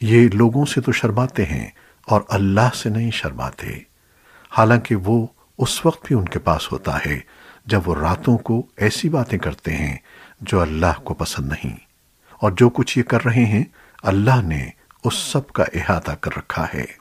یہ لوگوں سے تو شرماتے ہیں اور اللہ سے نہیں شرماتے۔ حالانکہ وہ اس وقت بھی ان کے پاس ہوتا ہے جب وہ راتوں کو ایسی باتیں کرتے ہیں جو اللہ کو پسند نہیں۔ اور جو کچھ یہ کر رہے ہیں، اللہ نے اس سب کا احاطہ کر رکھا ہے۔